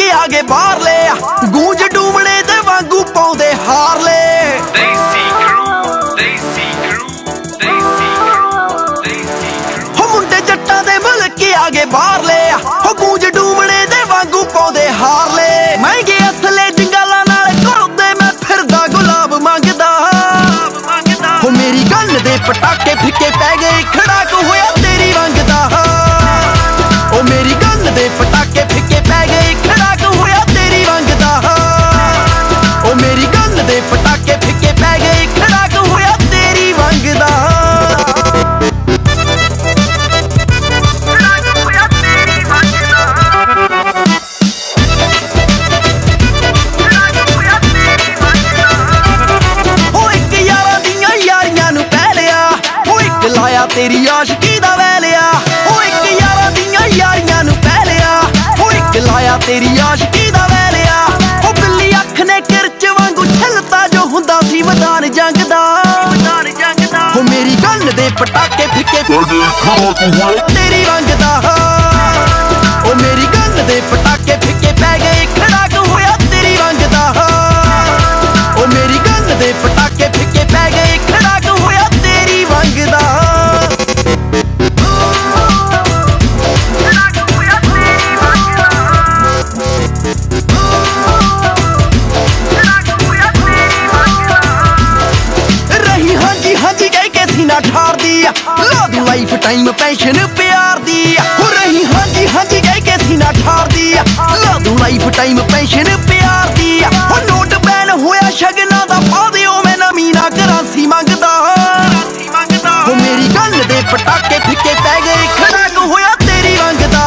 ਆਗੇ ਬਾਹਰਲੇ ਗੂੰਜ ਡੂਮਣੇ ਦੇ ਵਾਂਗੂ ਪਾਉਂਦੇ Harley Daisy crew, Daisy crew, Daisy crew, Daisy crew. ਹੋ ਮੁੰਡੇ ਜੱਟਾਂ ਦੇ ਮੁਲਕ ਆਗੇ ਬਾਹਰਲੇ ਹੋ ਗੂੰਜ ਡੂਮਣੇ ਦੇ ਵਾਂਗੂ ਪਾਉਂਦੇ ਹਾਰਲੇ ਮਹਿੰਗੇ ਅਸਲੇ ਜੰਗਾਲਾਂ ਨਾਲ ਘੁਰਦੇ ਮੈਂ ਫਿਰਦਾ ਗੁਲਾਬ ਮੰਗਦਾ। ਹੋ ਮੇਰੀ ਗੱਲ ਦੇ ਪਟਾਕੇ ਫਿੱਕੇ ਪੈ ਗਏ। ਦੇ ਪਟਾਕੇ ਫਿੱਕੇ ਪੈ ਗਏ ਖੜਾਕ ਹੋਇਆ ਤੇਰੀ ਰੰਗ ਦਾ। ਉਹ ਇੱਕ ਯਾਰਾਂ ਦੀਆਂ ਯਾਰੀਆਂ ਨੂੰ ਪੈ ਲਿਆ ਉਹ ਇੱਕ ਲਾਇਆ ਤੇਰੀ ਆਸ਼ਕੀ ਦਾ ਵੈ ਲਿਆ ਉਹ ਇੱਕ ਯਾਰਾਂ ਦੀਆਂ ਯਾਰੀਆਂ ਨੂੰ ਪੈ ਲਿਆ ਉਹ ਇੱਕ ਲਾਇਆ ਤੇਰੀ ਜੋ ਹੁੰਦਾ ਸੀ ਮੈਦਾਨ ਉਹ ਮੇਰੀ ਗੱਲ ਦੇ ਪਟਾਕੇ ਫਿੱਕੇ। ਤੇਰੀ ਰੰਗ ਦਾ। ਉਹ ਮੇਰੀ ਗੱਲ ਦੇ ਪਟਾਕੇ ਫਿੱਕੇ ਪੈ ਗਏ। ਖੜਾਕ ਹੋਇਆ ਕਹਿ ਠਾਰਦੀ ਆ। ਲਾ ਲਾਈਫ ਟਾਈਮ ਪੈਸ਼ਨ ਪਿਆਰ ਦੀ ਆ। ਹੋ ਰਹੀ ਹਾਂਜੀ ਹਾਂਜੀ, ਕਹਿ ਕੇ ਸੀਨਾ ਠਾਰਦੀ ਆ। ਲਾ ਲਾਈਫ ਟਾਈਮ ਪੈਸ਼ਨ ਪਿਆਰ ਦੀ ਆ। ਹੋ ਨੋਟ ਬੈਨ ਹੋਇਆ ਸ਼ਗਨਾਂ ਦਾ ਪਾ ਦਿਓ, ਮੈਂ ਨਵੀਂ ਨਾ ਕਰਾਂਸੀ ਮੰਗਦਾ। ਹੋ ਮੇਰੀ ਗੱਲ ਦੇ ਪਟਾਕੇ ਫਿੱਕੇ ਪੈ ਗਏ, ਖੜਾਕ ਹੋਇਆ ਤੇਰੀ ਰੰਗ ਦਾ।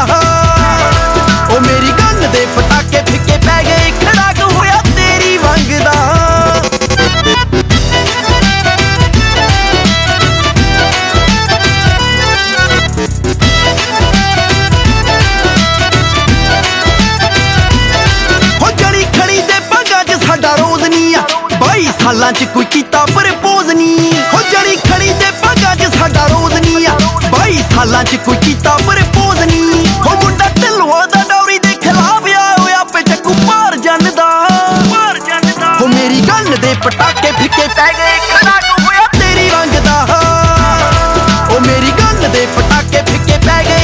ਉਹ ਮੇਰੀ ਗੱਲ ਦੇ ਪਟਾਕੇ ਫਿੱਕੇ ਪੈ ਗਏ 22 'ਚ ਕੋਈ ਕੀਤਾ ਪ੍ਰਪੋਜ਼ ਨਹੀਂ ਹੋ ਜੜੀ ਖੜੀ ਤੇ ਪੱਗਾਂ 'ਚ ਸਾਡਾ ਰੋਜ਼ ਨਹੀਂ ਆ 22 ਸਾਲਾਂ 'ਚ ਕੋਈ ਕੀਤਾ ਪ੍ਰਪੋਜ਼ ਨਹੀਂ ਹੋ ਮੁੰਡਾ ਢਿੱਲੋਂ ਦਾ ਡੌਰੀ ਦੇ ਖਿਲਾਫ ਆ ਹੋਇਆ ਪੇ ਚੱਕੂ ਪਾਰ ਜਾਂਦਾ ਹੋ ਮੇਰੀ ਗੱਲ ਦੇ ਪਟਾਕੇ ਫਿੱਕੇ ਪੈ ਗਏ ਖੜਾਕ ਹੋਇਆ ਤੇਰੀ ਰੰਗ ਦਾ। ਉਹ ਮੇਰੀ ਗੱਲ ਦੇ ਪਟਾਕੇ ਫਿੱਕੇ ਪੈ ਗਏ।